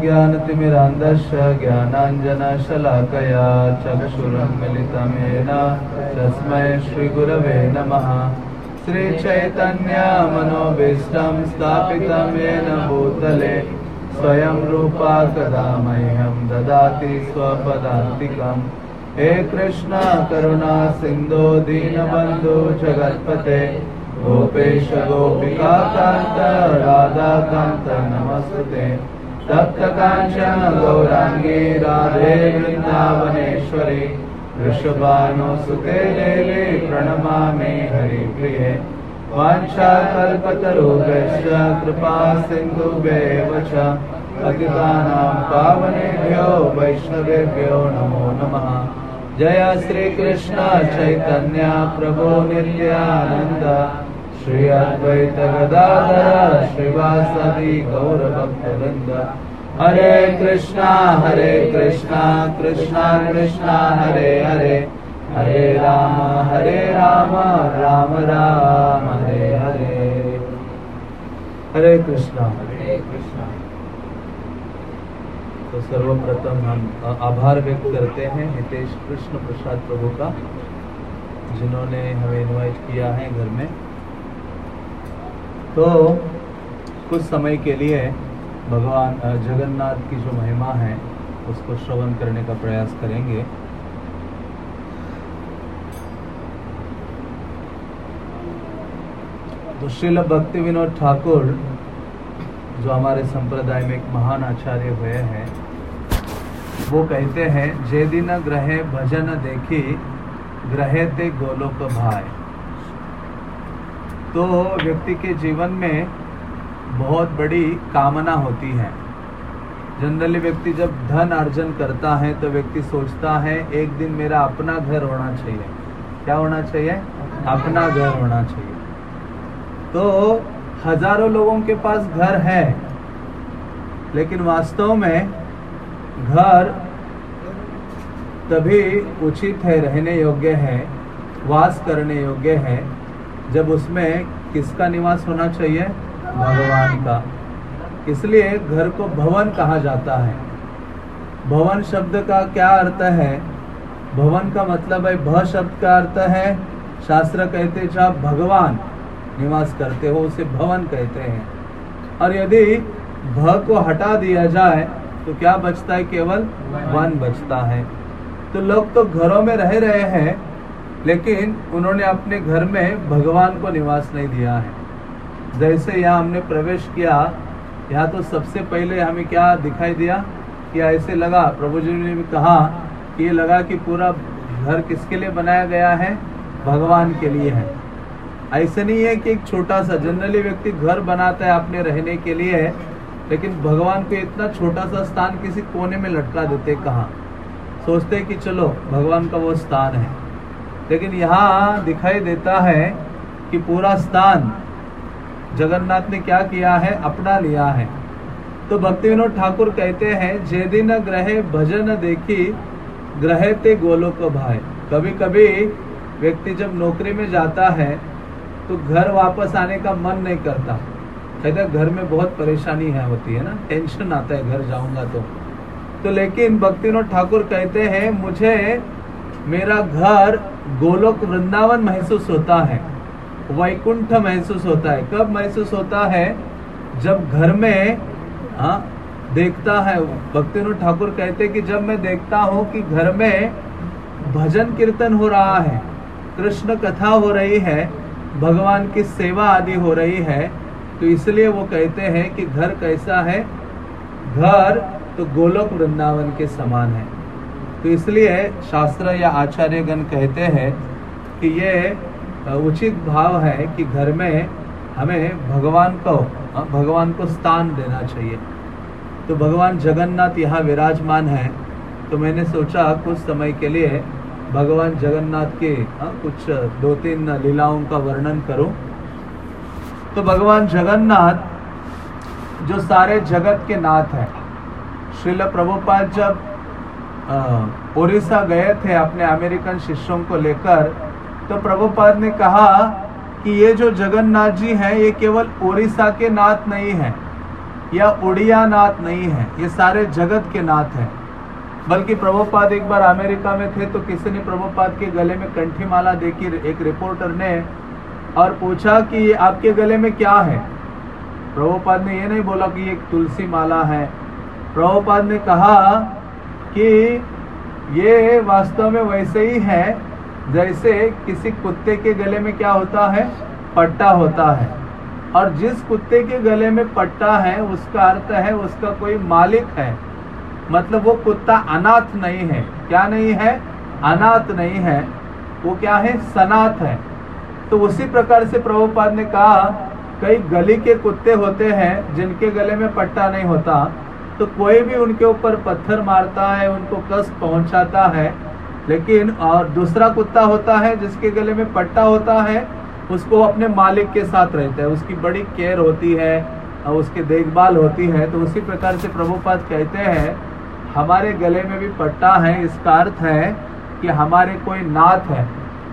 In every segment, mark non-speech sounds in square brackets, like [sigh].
ज्ञानतिमिरान्धस्य ज्ञानाञ्जनशलाकया चक्षुरुन्मिलितमेन तस्मै श्रीगुरवे नमः। श्रीचैतन्यमनोभीष्टं स्थापितं येन भूतले, स्वयं रूपा कदा मह्यं ददाति स्वपदान्तिकम्। हे कृष्ण, करुणा, सिन्धो, दीनबन्धु, जगत्पते, गोपेश गोपिका कान्त राधाकान्त, नमस्ते। तप्त काञ्चन गौराङ्गी राधे वृन्दावनेश्वरी वृषभानुसुते देवी प्रणमामि हरिप्रिये। वाञ्छाकल्पतरुभ्यश्च कृपा सिन्धुभ्येव च। पतितानां पावनेभ्यो वैष्णवेभ्यो नमो नमः। जय श्रीकृष्ण चैतन्य प्रभो नित्यानन्द। श्री अद्वैत गदाधर श्रीवासदि गौरभक्तवृन्द। हरे कृष्णा हरे कृष्णा कृष्णा कृष्णा हरे हरे हरे राम हरे राम राम राम हरे हरे। हरे कृष्णा। हरे कृष्णा। तो सर्वप्रथम हम आभार व्यक्त करते हैं हितेश कृष्ण प्रसाद प्रभु का जिन्होंने हमें इनवाइट किया है घर में। तो कुछ समय के लिए भगवान जगन्नाथ की जो महिमा है, उसको श्रवण करने का प्रयास करेंगे। तो श्रील भक्ति विनोद ठाकुर, जो हमारे संप्रदाय में एक महान आचार्य हुए हैं, वो कहते हैं, जे दिन ग्रहे भजन देखी, ग्रहे ते गोलोक भाई तो व्यक्ति के जीवन में बहुत बड़ी कामना होती है। जनरली व्यक्ति जब धन अर्जन करता है तो व्यक्ति सोचता है, एक दिन मेरा अपना घर होना चाहिए। क्या होना चाहिए? अपना घर होना चाहिए। तो हज़ारों लोगों के पास घर है, लेकिन वास्तव में घर तभी उचित है, रहने योग्य है, वास करने योग्य है जब उसमें किसका निवास होना चाहिए? भगवान का। इसलिए घर को भवन कहा जाता है। भवन शब्द का क्या अर्थ है? भवन का मतलब है, भ शब्द का अर्थ है, शास्त्र कहते जहाँ भगवान। निवास करते हो, उसे भवन कहते हैं। और यदि भ को हटा दिया जाए तो क्या बचता है? केवल वन बचता है। तो लोग तो घरों में रह रहे हैं लेकिन उन्होंने अपने घर में भगवान को निवास नहीं दिया है। जैसे यहाँ हमने प्रवेश किया, यहाँ तो सबसे पहले हमें क्या दिखाई दिया कि ऐसे लगा। प्रभु जी ने भी कहा कि ये लगा कि पूरा घर किसके लिए बनाया गया है? भगवान के लिए है। ऐसे नहीं है कि एक छोटा सा जनरली व्यक्ति घर बनाता है अपने रहने के लिए, लेकिन भगवान को इतना छोटा सा स्थान किसी कोने में लटका देते कहा? सोचते कि चलो, भगवान का वो स्थान है। लेकिन यहाँ दिखाई देता है कि पूरा स्थान जगन्नाथ ने क्या किया है? अपना लिया है। तो भक्ति विनोद ठाकुर कहते हैं जे दिन ग्रहे भजन देखी, ग्रहे ते गोलोक भाई कभी कभी व्यक्ति जब नौकरी में जाता है तो घर वापस आने का मन नहीं करता। कहते घर में बहुत परेशानी है होती है ना टेंशन आता है, घर जाऊँगा तो। तो लेकिन भक्ति विनोद ठाकुर कहते हैं, मुझे मेरा घर गोलोक वृंदावन महसूस होता है, वैकुंठ महसूस होता है। कब महसूस होता है? जब घर में हाँ देखता है भक्ति ठाकुर कहते कि जब मैं देखता हूँ कि घर में भजन कीर्तन हो रहा है, कृष्ण कथा हो रही है, भगवान की सेवा आदि हो रही है तो इसलिए वो कहते हैं कि घर कैसा है? घर तो गोलोक वृंदावन के समान है। तो इसलिए शास्त्र या आचार्यगण कहते हैं कि ये उचित भाव है कि घर में हमें भगवान को भगवान को स्थान देना चाहिए। तो भगवान जगन्नाथ यहाँ विराजमान है। तो मैंने सोचा कुछ समय के लिए भगवान जगन्नाथ के कुछ दो तीन लीलाओं का वर्णन करूँ। तो भगवान जगन्नाथ जो सारे जगत के नाथ हैं, श्रील प्रभुपाद जब उड़ीसा गए थे अपने अमेरिकन शिष्यों को लेकर तो प्रभुपाद ने कहा कि ये जो जगन्नाथ जी हैं, ये केवल उड़ीसा के नाथ नहीं हैं, या उड़िया नाथ नहीं है, ये सारे जगत के नाथ हैं। बल्कि प्रभुपाद एक बार अमेरिका में थे तो किसी ने प्रभुपाद के गले में कंठी माला देखी, एक रिपोर्टर ने, और पूछा कि ये आपके गले में क्या है? प्रभुपाद ने ये नहीं बोला कि ये तुलसी माला है। प्रभुपाद ने कहा कि ये वास्तव में वैसे ही है, जैसे किसी कुत्ते के गले में क्या होता है? पट्टा होता है। और जिस कुत्ते के गले में पट्टा है, उसका अर्थ है, उसका कोई मालिक है। मतलब वो कुत्ता अनाथ नहीं है। क्या नहीं है? अनाथ नहीं है। वो क्या है? सनाथ है। तो उसी प्रकार से प्रभुपाद ने कहा, कई गली के कुत्ते होते हैं जिनके गले में पट्टा नहीं होता। तो कोई भी उनके ऊपर पत्थर मारता है, उनको कष्ट पहुंचाता है। लेकिन और दूसरा कुत्ता होता है, जिसके गले में पट्टा होता है, उसको अपने मालिक के साथ रहता है। उसकी बड़ी केयर होती है, और उसकी देखभाल होती है। तो उसी प्रकार से प्रभुपाद कहते हैं, हमारे गले में भी पट्टा है, इसका अर्थ है कि हमारे कोई नाथ है,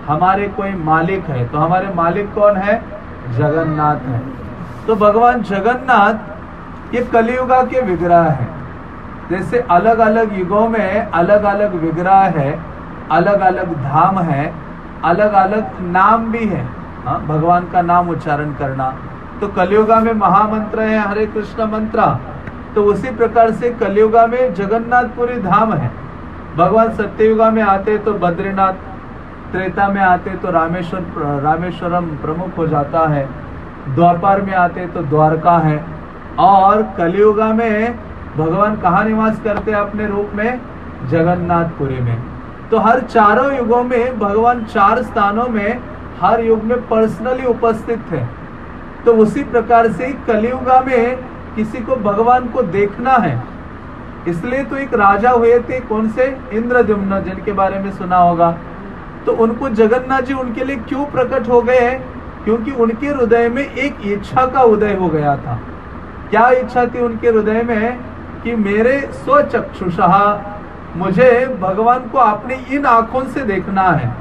हमारे कोई मालिक है। तो हमारे मालिक कौन है? जगन्नाथ है। तो भगवान जगन्नाथ ये कलियुगा के विग्रह है। जैसे अलग अलग युगों में अलग अलग विग्रह है अलग अलग धाम है अलग अलग नाम भी है। हाँ भगवान का नाम उच्चारण करना। तो कलियुगा में महामंत्र है, हरे कृष्ण मंत्र। तो उसी प्रकार से कलियुगा में जगन्नाथपुरी धाम है। भगवान सत्ययुगा में आते तो बद्रीनाथ, त्रेता में आते तो रामेश्वर, रामेश्वरम प्रमुख हो जाता है। द्वापर में आते तो द्वारका है। और कलियुगा में भगवान कहा निवास करते हैं अपने रूप में? जगन्नाथपुरी में। तो हर चारों युगों में भगवान चार स्थानों में हर युग में पर्सनली उपस्थित थे। तो उसी प्रकार से कलियुगा में किसी को भगवान को देखना है। इसलिए तो एक राजा हुए थे, कौन से? इंद्रद्युम्न, जिनके बारे में सुना होगा। तो उनको जगन्नाथ जी उनके लिए क्यों प्रकट हो गए? क्योंकि उनके हृदय में एक इच्छा का उदय हो गया था। क्या इच्छा थी उनके हृदय में कि मेरे स्वचक्षुषा मुझे भगवान को अपनी इन आँखों से देखना है?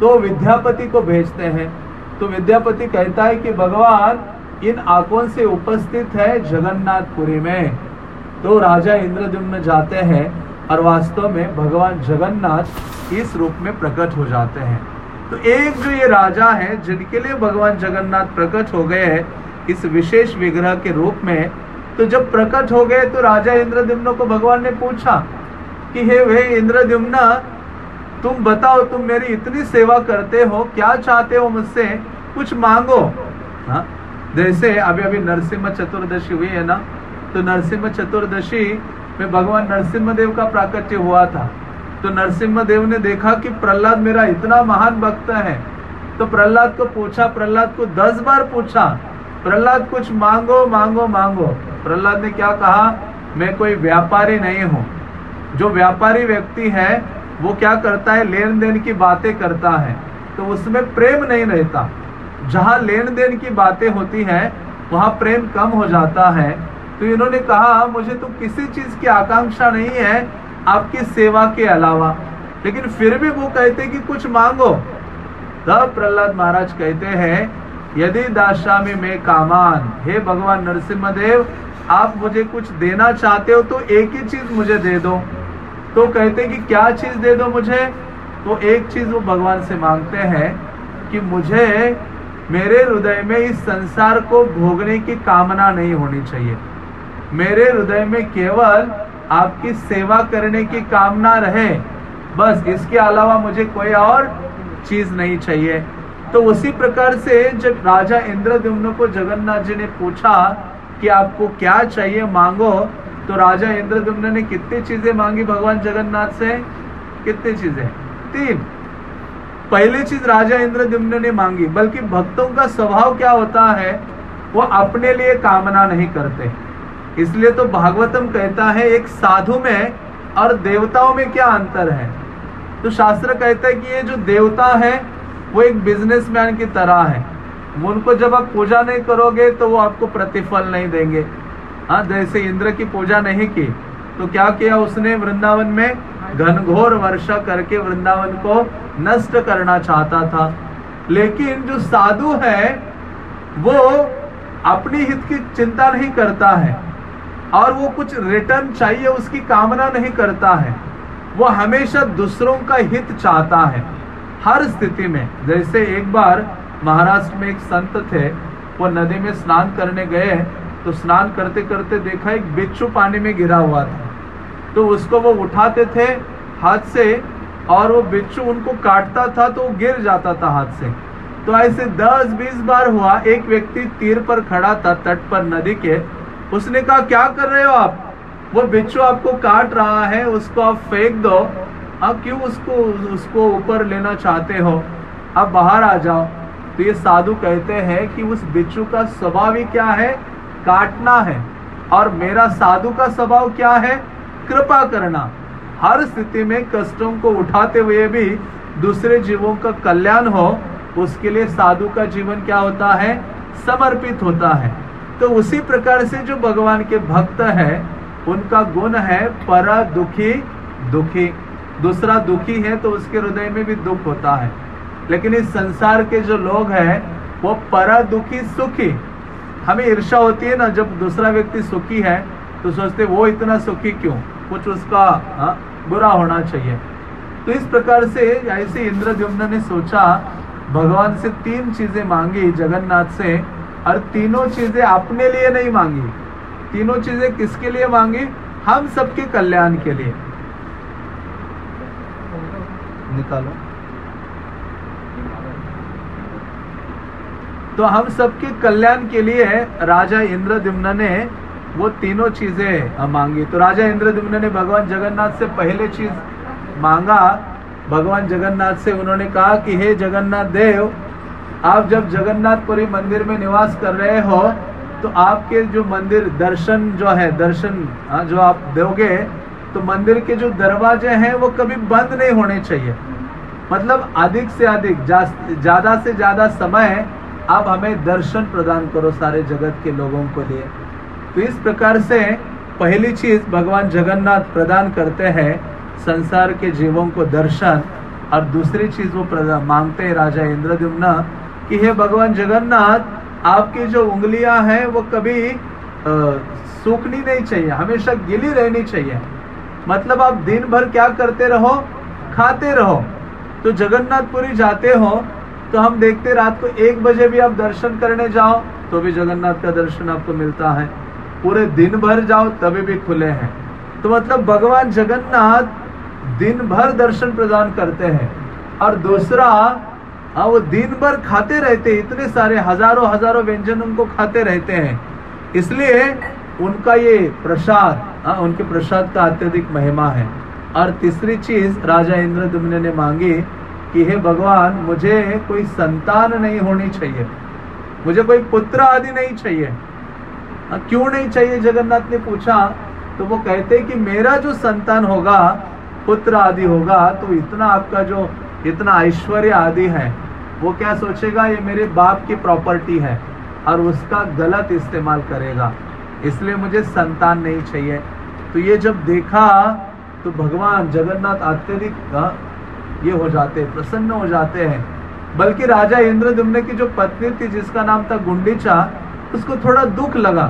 तो विद्यापति को भेजते हैं। तो विद्यापति कहता है कि भगवान इन आँखों से उपस्थित है जगन्नाथपुरी में। तो राजा इंद्रद्युम्न जाते हैं और वास्तव में भगवान जगन्नाथ इस रूप में प्रकट हो जाते हैं। तो एक जो ये राजा है, जिनके लिए भगवान जगन्नाथ प्रकट हो गए हैं इस विशेष विग्रह के रूप में तो जब प्रकट हो गए तो राजा इंद्रद्युम्न को भगवान ने पूछा कि, हे वे इंद्रद्युम्न, तुम बताओ, तुम मेरी इतनी सेवा करते हो, क्या चाहते हो मुझसे? कुछ मांगो। हा? जैसे अभी अभी नरसिम्हा चतुर्दशी हुई, है ना? तो नरसिम्हा चतुर्दशी में भगवान नरसिम्हा देव का प्राकट्य हुआ था। तो नरसिम्हा देव ने देखा कि प्रहलाद मेरा इतना महान भक्त है। तो प्रहलाद को पूछा, प्रहलाद को दस बार पूछा प्रहलाद, कुछ मांगो मांगो मांगो। प्रहलाद ने क्या कहा? मैं कोई व्यापारी नहीं हूँ। जो व्यापारी व्यक्ति है, वो क्या करता है? लेन देन की बातें करता है। तो उसमें प्रेम नहीं रहता। जहाँ लेन देन की बातें होती है, वहाँ प्रेम कम हो जाता है। तो इन्होंने कहा, मुझे तो किसी चीज़ की आकांक्षा नहीं है आपकी सेवा के अलावा। लेकिन फिर भी वो कहते कि कुछ मांगो। तब प्रहलाद महाराज कहते हैं यदि दाशामी में कामान, हे भगवान नरसिम्हा देव आप मुझे कुछ देना चाहते हो तो एक ही चीज़ मुझे दे दो। तो कहते कि क्या चीज़ दे दो मुझे? तो एक चीज़ वो भगवान से मांगते हैं कि मुझे मेरे हृदय में इस संसार को भोगने की कामना नहीं होनी चाहिए। मेरे हृदय में केवल आपकी सेवा करने की कामना रहे। बस इसके अलावा मुझे कोई और चीज़ नहीं चाहिए। तो उसी प्रकार से जब राजा इंद्रद्युम्न को जगन्नाथ जी ने पूछा कि आपको क्या चाहिए, मांगो तो राजा इंद्रद्युम्न ने कितनी चीज़ें मांगी भगवान जगन्नाथ से? कितनी चीज़ें? तीन। पहली चीज़ राजा इंद्रद्युम्न ने मांगी, बल्कि भक्तों का स्वभाव क्या होता है, वो अपने लिए कामना नहीं करते। इसलिए तो भागवतम कहता है, एक साधु में और देवताओं में क्या अंतर है? तो शास्त्र कहता है कि ये जो देवता है वो एक बिजनेसमैन की तरह है। उनको जब आप पूजा नहीं करोगे तो वो आपको प्रतिफल नहीं देंगे। हाँ जैसे इंद्र की पूजा नहीं की तो क्या किया उसने? वृंदावन में घनघोर वर्षा करके वृंदावन को नष्ट करना चाहता था। लेकिन जो साधु है, वो अपनी हित की चिंता नहीं करता है, और वो कुछ रिटर्न चाहिए उसकी कामना नहीं करता है। वो हमेशा दूसरों का हित चाहता है। हर स्थिति में, जैसे एक बार महाराष्ट्र में एक संत थे, वो नदी में स्नान करने गए तो स्नान करते करते देखा एक बिच्छू पानी में गिरा हुआ था। तो उसको वो उठाते थे हाथ से और वो बिच्छू उनको काटता था तो गिर जाता था हाथ से। तो ऐसे 10-20 बार हुआ, एक व्यक्ति तीर पर खड़ा था तट पर नदी के। उसने कहा, क्या कर रहे हो आप? वो बिच्छू आपको काट रहा है, उसको आप फेंक दो। आप क्यों उसको उसको ऊपर लेना चाहते हो? आप बाहर आ जाओ। तो ये साधु कहते हैं कि उस बिच्छू का स्वभाव ही क्या है? काटना है। और मेरा साधु का स्वभाव क्या है? कृपा करना। हर स्थिति में कष्टों को उठाते हुए भी दूसरे जीवों का कल्याण हो, उसके लिए साधु का जीवन क्या होता है? समर्पित होता है। तो उसी प्रकार से जो भगवान के भक्त है, उनका गुण है, पर दुखी दुखी। दूसरा दुखी है तो उसके हृदय में भी दुख होता है। लेकिन इस संसार के जो लोग हैं वो पर दुखी सुखी। हमें ईर्षा होती है ना जब दूसरा व्यक्ति सुखी है तो सोचते वो इतना सुखी क्यों? कुछ उसका हाँ, बुरा होना चाहिए। तो इस प्रकार से ऐसे इंद्रद्युम्न ने सोचा भगवान से तीन चीज़ें मांगी जगन्नाथ से और तीनों चीज़ें अपने लिए नहीं मांगी। तीनों चीज़ें किसके लिए मांगी? हम सबके कल्याण के लिए। निकालो। तो हम सबके कल्याण के लिए राजा इंद्रद्युम्न ने वो तीनों चीज़ें मांगी। तो राजा इंद्रद्युम्न ने भगवान जगन्नाथ से पहले चीज़ मांगा। भगवान जगन्नाथ से उन्होंने कहा कि हे जगन्नाथ देव आप जब जगन्नाथपुरी मंदिर में निवास कर रहे हो तो आपके जो मंदिर दर्शन जो है दर्शन हाँ, जो आप दोगे तो मंदिर के जो दरवाजे हैं, वो कभी बंद नहीं होने चाहिए। मतलब अधिक से अधिक ज़्यादा से ज़्यादा समय आप हमें दर्शन प्रदान करो सारे जगत के लोगों को लिए। तो इस प्रकार से पहली चीज़ भगवान जगन्नाथ प्रदान करते हैं संसार के जीवों को दर्शन। और दूसरी चीज़ वो मांगते हैं राजा इंद्रद्युम्न कि हे भगवान जगन्नाथ, आपकी जो उंगलियाँ हैं, वो कभी सूखनी नहीं चाहिए, हमेशा गिली रहनी चाहिए। मतलब आप दिन भर क्या करते रहो, खाते रहो। तो जगन्नाथपुरी जाते हो तो हम देखते रात को एक बजे भी आप दर्शन करने जाओ तो भी जगन्नाथ का दर्शन आपको मिलता है। पूरे दिन भर जाओ, तभी भी खुले हैं। तो मतलब भगवान जगन्नाथ दिन भर दर्शन प्रदान करते हैं। और दूसरा हाँ वो दिन भर खाते रहते इतने सारे हज़ारों हज़ारों व्यंजन उनको खाते रहते हैं। इसलिए उनका ये प्रसाद हाँ उनके प्रसाद का अत्यधिक महिमा है। और तीसरी चीज़ राजा इंद्रदुम्न ने मांगी कि हे भगवान मुझे कोई संतान नहीं होनी चाहिए। मुझे कोई पुत्र आदि नहीं चाहिए। हाँ, क्यों नहीं चाहिए? जगन्नाथ ने पूछा तो वो कहते कि मेरा जो संतान होगा पुत्र आदि होगा तो इतना आपका जो इतना ऐश्वर्य आदि है वो क्या सोचेगा? ये मेरे बाप की प्रॉपर्टी है और उसका गलत इस्तेमाल करेगा। इसलिए मुझे संतान नहीं चाहिए। तो ये जब देखा तो भगवान जगन्नाथ अत्यधिक हाँ, ये हो जाते प्रसन्न हो जाते हैं। बल्कि राजा इंद्रदुम्न की जो पत्नी थी जिसका नाम था गुंडीचा उसको थोड़ा दुख लगा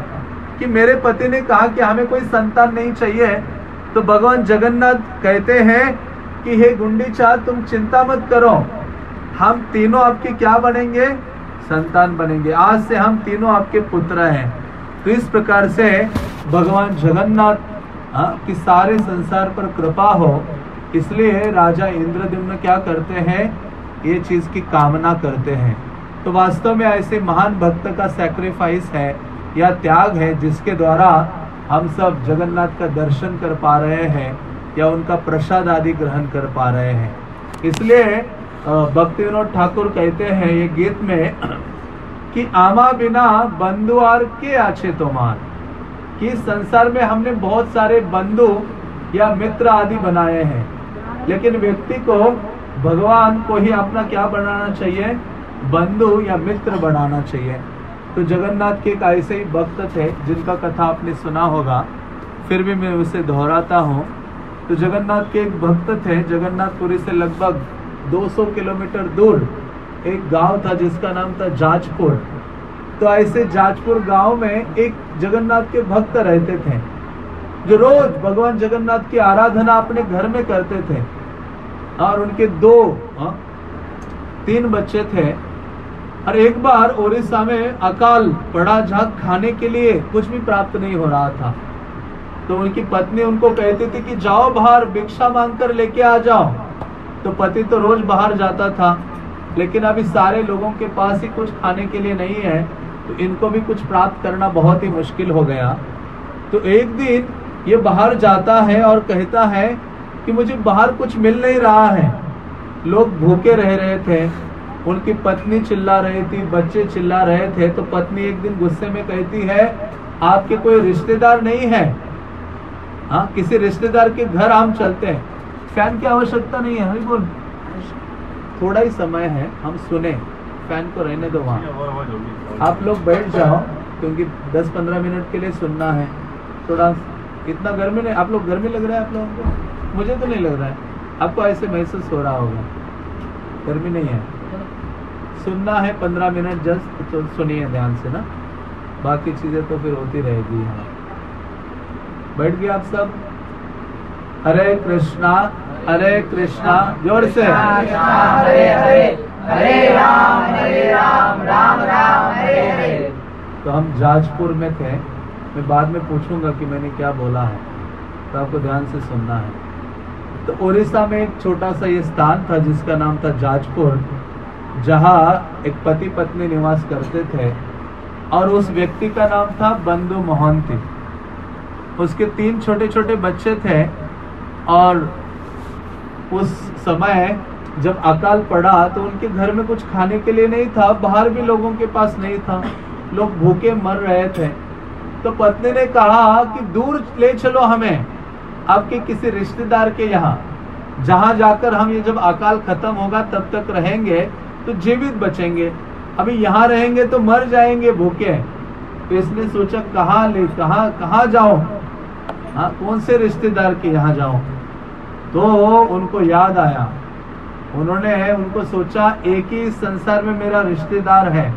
कि मेरे पति ने कहा कि हमें कोई संतान नहीं चाहिए। तो भगवान जगन्नाथ कहते हैं कि हे गुंडीचा तुम चिंता मत करो। हम तीनों आपके क्या बनेंगे? संतान बनेंगे। आज से हम तीनों आपके पुत्र हैं। तो इस प्रकार से भगवान जगन्नाथ की सारे संसार पर कृपा हो, इसलिए राजा इंद्रद्युम्न क्या करते हैं? ये चीज़ की कामना करते हैं। तो वास्तव में ऐसे महान भक्त का सेक्रीफाइस है, या त्याग है, जिसके द्वारा हम सब जगन्नाथ का दर्शन कर पा रहे हैं, या उनका प्रसाद आदि ग्रहण कर पा रहे हैं। इसलिए भक्ति विनोद ठाकुर कहते हैं ये गीत में कि आमा बिना बंधुआर के आछे मान कि संसार में हमने बहुत सारे बंधु या मित्र आदि बनाए हैं, लेकिन व्यक्ति को भगवान को ही अपना क्या बनाना चाहिए? बंधु या मित्र बनाना चाहिए। तो जगन्नाथ के एक ऐसे ही भक्त थे, जिनका कथा आपने सुना होगा, फिर भी मैं उसे दोहराता हूँ। तो जगन्नाथ के एक भक्त थे, जगन्नाथपुरी से लगभग 200 किलोमीटर दूर एक गाँव था जिसका नाम था जाजपुर। तो ऐसे जाजपुर गाँव में एक जगन्नाथ के भक्त रहते थे। जो रोज भगवान जगन्नाथ की आराधना अपने घर में करते थे। और उनके दो हाँ, तीन बच्चे थे। और एक बार ओडिशा में अकाल पड़ा जहाँ खाने के लिए कुछ भी प्राप्त नहीं हो रहा था। तो उनकी पत्नी उनको कहती थी कि जाओ बाहर भिक्षा मांग कर लेके आ जाओ। तो पति तो रोज बाहर जाता था। लेकिन अभी सारे लोगों के पास ही कुछ खाने के लिए नहीं है तो इनको भी कुछ प्राप्त करना बहुत ही मुश्किल हो गया। तो एक दिन ये बाहर जाता है और कहता है कि मुझे बाहर कुछ मिल नहीं रहा है। लोग भूखे रह रहे थे, उनकी पत्नी चिल्ला रही थी, बच्चे चिल्ला रहे थे तो पत्नी एक दिन गुस्से में कहती है, आपके कोई रिश्तेदार नहीं है? हाँ किसी रिश्तेदार के घर हम चलते हैं। फ़ैन की आवश्यकता नहीं है, हरी बोल। थोड़ा ही समय है, हम सुने। फ़ैन को रहने दो वहाँ। आप लोग बैठ जाओ, क्योंकि 10-15 मिनट के लिए सुनना है। थोड़ा इतना गर्मी नहीं, आप लोग गर्मी लग रहा है आप लोगों को? मुझे तो नहीं लग रहा है। आपको ऐसे महसूस हो रहा होगा। गर्मी नहीं है। सुनना है पंद्रह मिनट, जस्ट तो सुनिए ध्यान से ना। बाकी चीज़ें तो फिर होती रहेगी। यहाँ बैठ गए आप सब। हरे कृष्णा। हरे कृष्णा ज़ोर से। हरे हरे। हरे राम हरे राम राम राम हरे हरे। तो हम जाजपुर में थे। मैं बाद में पूछूँगा कि मैंने क्या बोला है। तो आपको ध्यान से सुनना है। तो उड़ीसा में एक छोटा सा ये स्थान था जिसका नाम था जाजपुर जहाँ एक पति पत्नी निवास करते थे। और उस व्यक्ति का नाम था बंधु मोहंती। उसके तीन छोटे छोटे बच्चे थे और उस समय जब अकाल पड़ा तो उनके घर में कुछ खाने के लिए नहीं था, बाहर भी लोगों के पास नहीं था। लोग भूखे मर रहे थे। तो पत्नी ने कहा कि दूर ले चलो हमें, आपके किसी रिश्तेदार के यहाँ। जहाँ जाकर हम ये जब अकाल खत्म होगा, तब तक रहेंगे तो जीवित बचेंगे। अभी यहाँ रहेंगे तो मर जाएँगे भूखे। तो इसने सोचा, कहा ले, कहा कहा जाओ हाँ कौन से रिश्तेदार के यहाँ जाओ तो उनको याद आया। उन्होंने उनको सोचा एक ही संसार में मेरा रिश्तेदार है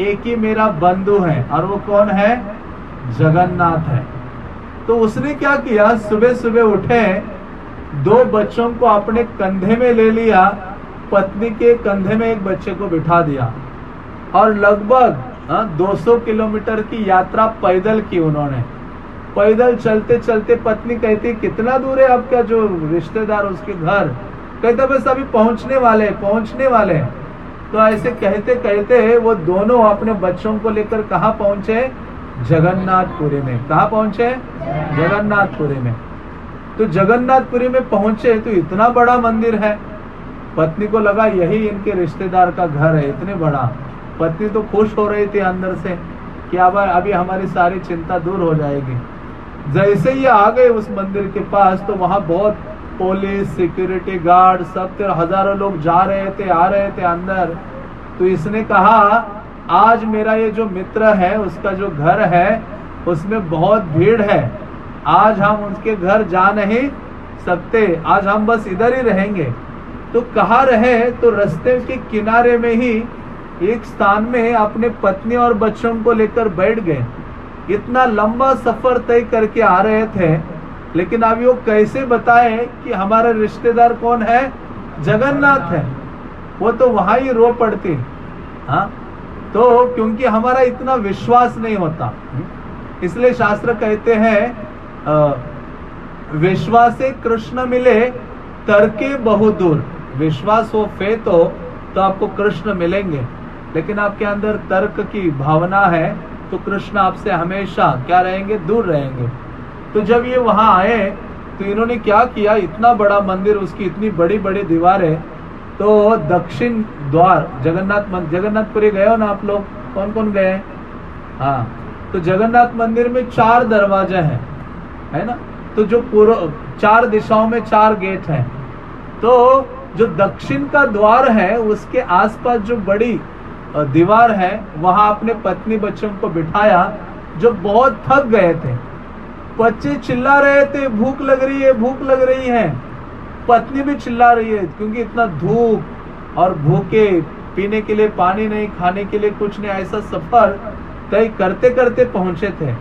एक ही मेरा बंधु है और वो कौन है? जगन्नाथ है। तो उसने क्या किया? सुबह सुबह उठे दो बच्चों को अपने कंधे में ले लिया पत्नी के कंधे में एक बच्चे को बिठा दिया और लगभग 200 हाँ, किलोमीटर की यात्रा पैदल की उन्होंने। पैदल चलते चलते पत्नी कहती, कितना दूर है आपका जो रिश्तेदार उसके घर? कहते, बस अभी पहुँचने वाले पहुँचने वाले तो ऐसे कहते कहते वो दोनों अपने बच्चों को लेकर कहा पहुँचे? जगन्नाथपुरी में। कहा पहुँचे? जगन्नाथपुरी में। तो जगन्नाथपुरी में पहुँचे तो इतना बड़ा मंदिर है। पत्नी को लगा, यही इनके रिश्तेदार का घर है, इतने बड़ा। पत्नी तो खुश हो रही थी अंदर से कि अब अभी हमारी सारी चिंता दूर हो जाएगी। जैसे ही आ गए उस मंदिर के पास तो वहाँ बहुत पुलिस सिक्योरिटी गार्ड सब थे हज़ारों लोग जा रहे थे, आ रहे थे अंदर। तो इसने कहा, आज मेरा ये जो मित्र है, उसका जो घर है, उसमें बहुत भीड़ है। आज हम उसके घर जा नहीं सकते। आज हम बस इधर ही रहेंगे। तो कहा रहे तो रास्ते के किनारे में ही एक स्थान में अपने पत्नी और बच्चों को लेकर बैठ गए। इतना लंबा सफ़र तय करके आ रहे थे लेकिन अभी वो कैसे बताए कि हमारा रिश्तेदार कौन है? जगन्नाथ है। वो तो वहाँ ही रो पड़ती हाँ। तो क्योंकि हमारा इतना विश्वास नहीं होता। इसलिए शास्त्र कहते हैं विश्वास से कृष्ण मिले तर्के बहुत दूर। विश्वास हो फे तो, तो आपको कृष्ण मिलेंगे। लेकिन आपके अंदर तर्क की भावना है तो कृष्ण आपसे हमेशा क्या रहेंगे? दूर रहेंगे। तो जब ये वहाँ आए तो इन्होंने क्या किया? इतना बड़ा मंदिर, उसकी इतनी बड़ी बड़ी दीवारें तो दक्षिण द्वार, जगन्नाथ मंदिर जगन्नाथपुरी गए हो ना आप लोग? कौन कौन गए? हाँ तो जगन्नाथ मंदिर में चार दरवाजे हैं, है ना? तो जो पूर्व, चार दिशाओं में चार गेट हैं तो जो दक्षिण का द्वार है, उसके आसपास जो बड़ी दीवार है, वहाँ अपने पत्नी बच्चों को बिठाया, जो बहुत थक गए थे। बच्चे चिल्ला रहे थे, भूख लग रही है, भूख लग रही है। पत्नी भी चिल्ला रही है, क्योंकि इतना धूप और भूखे, पीने के लिए पानी नहीं, खाने के लिए कुछ नहीं, ऐसा सफ़र तय करते करते पहुँचे थे।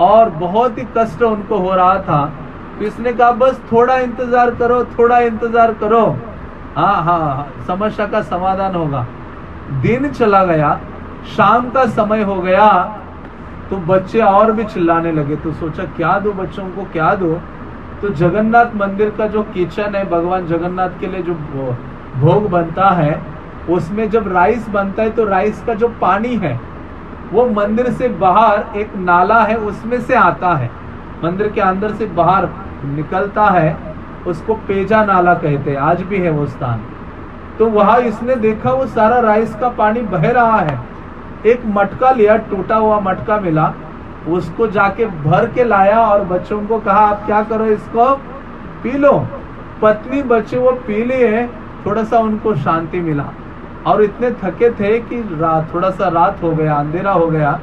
और बहुत ही कष्ट उनको हो रहा था। तो इसने कहा, बस थोड़ा इंतज़ार करो, थोड़ा इंतज़ार करो। हाँ हाँ समस्या का समाधान होगा। दिन चला गया, शाम का समय हो गया तो बच्चे और भी चिल्लाने लगे। तो सोचा, क्या दो बच्चों को, क्या दो? तो जगन्नाथ मंदिर का जो किचन है, भगवान जगन्नाथ के लिए जो भोग बनता है, उसमें जब राइस बनता है तो राइस का जो पानी है, वो मंदिर से बाहर एक नाला है, उसमें से आता है। मंदिर के अंदर से बाहर निकलता है, उसको पेजा नाला कहते हैं। आज भी है वो स्थान। तो वहाँ इसने देखा वो सारा राइस का पानी बह रहा है। एक मटका लिया, टूटा हुआ मटका मिला। उसको जाके भर के लाया और बच्चों को कहा, आप क्या करो इसको? पी लो। पत्नी बच्चे वो पी लिए थोड़ा सा उनको शांति मिला। और इतने थके थे कि रात थोड़ा सा रात हो गया, अंधेरा हो गया।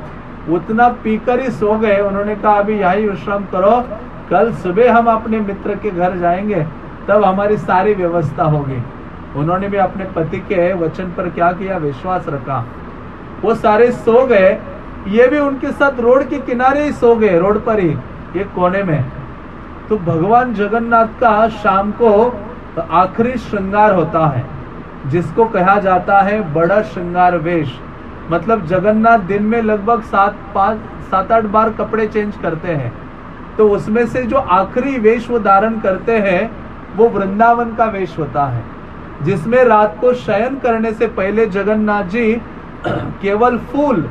उतना पीकर ही सो गए। उन्होंने कहा, अभी यही विश्राम करो। कल सुबह हम अपने मित्र के घर जाएँगे। तब हमारी सारी व्यवस्था होगी। उन्होंने भी अपने पति के वचन पर क्या किया? विश्वास रखा। वो सारे सो गए। ये भी उनके साथ रोड के किनारे ही सो गए, रोड पर ही, एक कोने में। तो भगवान जगन्नाथ का शाम को आखिरी श्रृंगार होता है, जिसको कहा जाता है बड़ा श्रृंगार वेश। मतलब जगन्नाथ दिन में लगभग सात, पाँच, सात, आठ बार कपड़े चेंज करते हैं। तो उसमें से जो आखिरी वेश वो धारण करते हैं, वो वृंदावन का वेश होता है। जिसमें रात को शयन करने से पहले जगन्नाथ जी [clears throat] केवल फूल,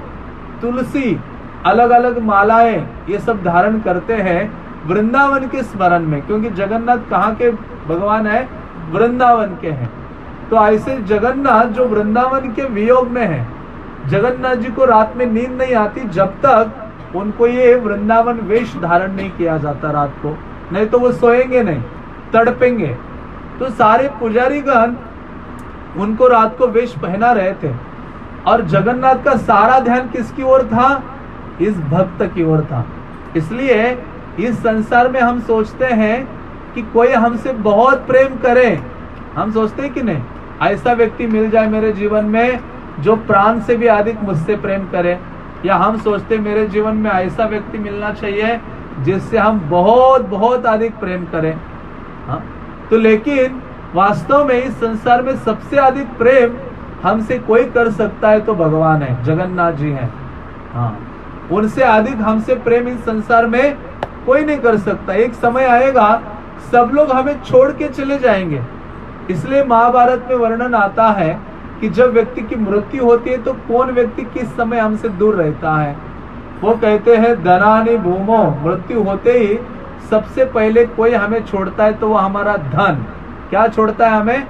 तुलसी अलग अलग मालाएँ, ये सब धारण करते हैं वृंदावन के स्मरण में। क्योंकि जगन्नाथ कहाँ के भगवान है? वृंदावन के हैं। तो ऐसे जगन्नाथ जो वृंदावन के वियोग में है, जगन्नाथ जी को रात में नींद नहीं आती, जब तक उनको ये वृंदावन वेश धारण नहीं किया जाता रात को। नहीं तो वो सोएँगे नहीं, तड़पेंगे। तो सारे पुजारी गण उनको रात को वेश पहना रहे थे। और जगन्नाथ का सारा ध्यान किसकी ओर था? इस भक्त की ओर था। इसलिए इस संसार में हम सोचते हैं कि कोई हमसे बहुत प्रेम करे। हम सोचते हैं कि नहीं? ऐसा व्यक्ति मिल जाए मेरे जीवन में जो प्राण से भी अधिक मुझसे प्रेम करे। या हम सोचते मेरे जीवन में ऐसा व्यक्ति मिलना चाहिए जिससे हम बहुत बहुत अधिक प्रेम करें। हाँ? तो लेकिन वास्तव में इस संसार में सबसे अधिक प्रेम हमसे कोई कर सकता है तो भगवान है, जगन्नाथ जी हैं। हाँ उनसे अधिक हमसे प्रेम इस संसार में कोई नहीं कर सकता। एक समय आएगा, सब लोग हमें छोड़ के चले जाएँगे। इसलिए महाभारत में वर्णन आता है कि जब व्यक्ति की मृत्यु होती है तो कौन व्यक्ति किस समय हमसे दूर रहता है? वो कहते हैं, धनानी भूमो, मृत्यु होते ही सबसे पहले कोई हमें छोड़ता है तो वो हमारा धन। क्या छोड़ता है हमें?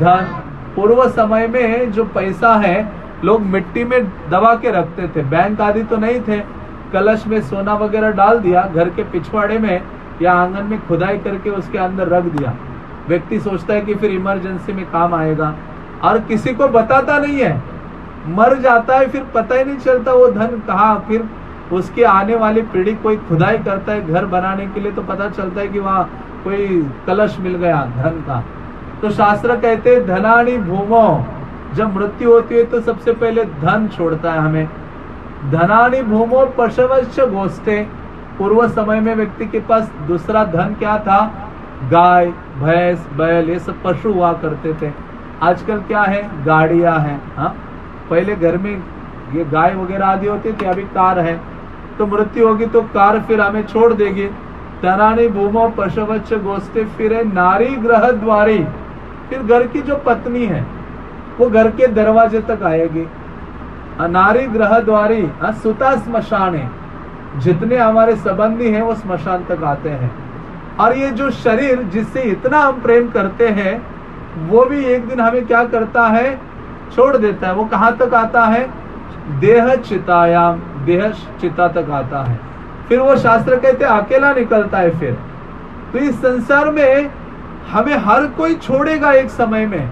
धन। पूर्व समय में जो पैसा है, लोग मिट्टी में दबा के रखते थे। बैंक आदि तो नहीं थे। कलश में सोना वगैरह डाल दिया, घर के पिछवाड़े में या आँगन में खुदाई करके उसके अंदर रख दिया। व्यक्ति सोचता है कि फिर इमरजेंसी में काम आएगा। और किसी को बताता नहीं है। मर जाता है, फिर पता ही नहीं चलता वो धन कहा, फिर उसके आने वाली पीढ़ी कोई खुदाई करता है घर बनाने के लिए तो पता चलता है कि वहाँ कोई कलश मिल गया धन का। तो शास्त्र कहते हैं धनानी भूमो, जब मृत्यु होती है तो सबसे पहले धन छोड़ता है हमें। धनानी भूमो पशवश्च गोष्ठे। पूर्व समय में व्यक्ति के पास दूसरा धन क्या था? गाय, भैंस, बैल, ये सब पशु हुआ करते थे। आजकल क्या है? गाड़िया हैं हाँ। पहले घर में ये गाय वगैरह आदि होती थी, अभी कार है। तो मृत्यु होगी तो कार फिर हमें छोड़ देगी। तनानी भूमो पशुवच्च गोष्ठी फिर नारी ग्रह द्वारी। फिर घर की जो पत्नी है, वो घर के दरवाजे तक आएगी। नारी ग्रह द्वारी सुता स्मशान। है जितने हमारे संबंधी हैं, वो स्मशान तक आते हैं। और ये जो शरीर जिससे इतना हम प्रेम करते हैं, वो भी एक दिन हमें क्या करता है? छोड़ देता है। वो कहाँ तक आता है? देह चितायाम। देह चिता तक आता है। फिर वो शास्त्र कहते अकेला निकलता है फिर। तो इस संसार में हमें हर कोई छोड़ेगा एक समय में।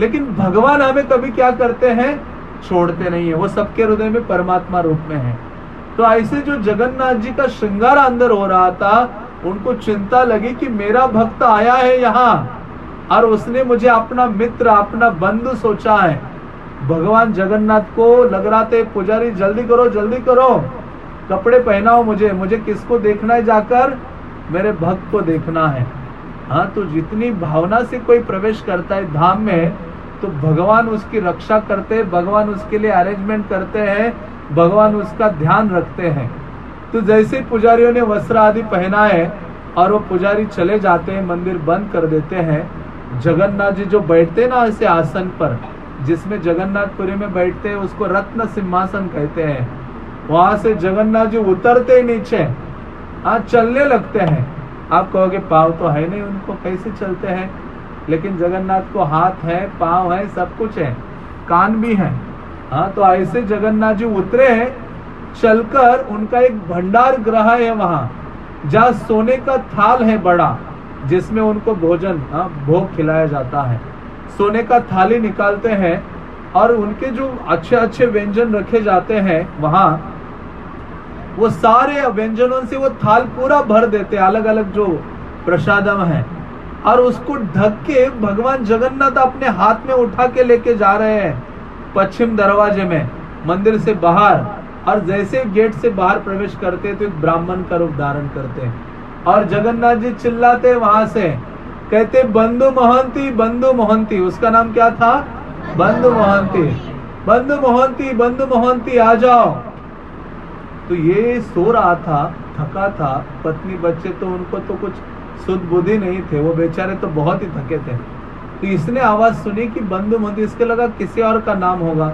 लेकिन भगवान हमें कभी क्या करते हैं? छोड़ते नहीं है। वो सबके हृदय में परमात्मा रूप में है। तो ऐसे जो जगन्नाथ जी का श्रृंगार अंदर हो रहा था, उनको चिंता लगी कि मेरा भक्त आया है यहाँ, और उसने मुझे अपना मित्र, अपना बंधु सोचा है। भगवान जगन्नाथ को लग रहा था, पुजारी, जल्दी करो जल्दी करो। कपड़े पहनाओ मुझे मुझे किसको देखना है जाकर? मेरे भक्त को देखना है। हाँ तो जितनी भावना से कोई प्रवेश करता है धाम में तो भगवान उसकी रक्षा करते हैं, भगवान उसके लिए अरेंजमेंट करते हैं, भगवान उसका ध्यान रखते हैं। तो जैसे पुजारियों ने वस्त्र आदि पहना है और वो पुजारी चले जाते हैं, मंदिर बंद कर देते हैं, जगन्नाथ जी जो बैठते ना ऐसे आसन पर जिसमें जगन्नाथपुरी में बैठते हैं उसको रत्न सिंहासन कहते हैं। वहाँ से जगन्नाथ जी उतरते नीचे हाँ चलने लगते हैं। आप कहोगे पाव तो है नहीं उनको कैसे चलते हैं? लेकिन जगन्नाथ को हाथ है पाव है सब कुछ है कान भी है। हाँ तो ऐसे जगन्नाथ जी उतरे हैं चलकर उनका एक भंडार ग्रह है वहाँ जहाँ सोने का थाल है बड़ा जिसमें उनको भोजन हाँ, भोग खिलाया जाता है। सोने का थाली निकालते हैं और उनके जो अच्छे अच्छे व्यंजन रखे जाते हैं, वहाँ, वो सारे व्यंजनों से वो थाल पूरा भर देते अलग अलग जो प्रसादम है। और उसको ढक के भगवान जगन्नाथ अपने हाथ में उठा के लेके जा रहे हैं, पश्चिम दरवाजे में, मंदिर से बाहर। और जैसे गेट से बाहर प्रवेश करते तो एक ब्राह्मण का रूप धारण करते हैं। और जगन्नाथ जी चिल्लाते वहाँ से कहते बंधु मोहंती बंधु मोहंती। उसका नाम क्या था? बंधु मोहंती। बंधु मोहंती बंधु मोहंती, आ जाओ। तो ये सो रहा था, थका था, पत्नी बच्चे तो उनको तो कुछ शुद्ध बुद्धि नहीं थे, वो बेचारे तो बहुत ही थके थे। तो इसने आवाज़ सुनी कि बंधु मोहंती, इसके लगा किसी और का नाम होगा।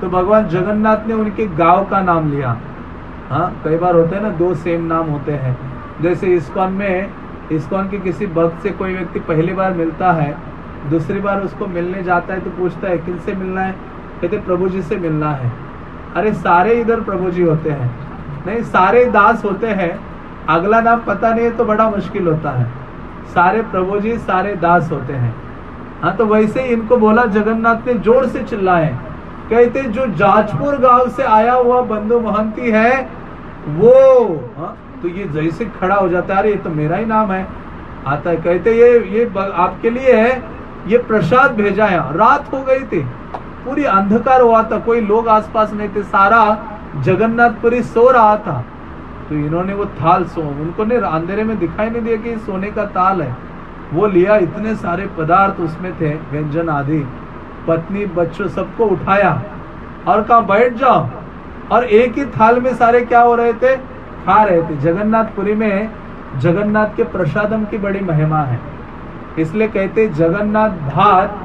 तो भगवान जगन्नाथ ने उनके गाँव का नाम लिया। हाँ कई बार होते हैं ना, दो सेम नाम होते हैं। जैसे इस्कॉन में इस्कॉन के किसी भक्त से कोई व्यक्ति पहली बार मिलता है, दूसरी बार उसको मिलने जाता है तो पूछता है किन से मिलना है? कहते, प्रभु जी से मिलना है। अरे, सारे इधर प्रभु जी होते हैं। नहीं, सारे दास होते हैं। अगला नाम पता नहीं है तो बड़ा मुश्किल होता है। सारे प्रभु जी, सारे दास होते हैं। हाँ तो वैसे ही इनको बोला, जगन्नाथ ने ज़ोर से चिल्लाए। कहते, जो जाजपुर गाँव से आया हुआ बंधु महंती है, वो हाँ तो ये जैसे खड़ा हो जाता है, अरे, ये तो मेरा ही नाम है। आता है, कहते ये ये आपके लिए है, ये प्रसाद भेजा है। रात हो गई थी, पूरी अंधकार हुआ था, कोई लोग आसपास नहीं थे, सारा जगन्नाथपुरी सो रहा था। तो इन्होंने वो थाल सो, उनको ने अंधेरे में दिखाई नहीं दिया कि सोने का ताल है। वो लिया इतने सारे पदार्थ उसमें थे, व्यंजन आदि, पत्नी, बच्चों, सबको उठाया। और कहा, बैठ जाओ। और एक ही थाल में सारे क्या हो रहे थे? खा रहे थे। जगन्नाथपुरी में जगन्नाथ के प्रसादम की बड़ी महिमा है। इसलिए कहते, जगन्नाथ भात,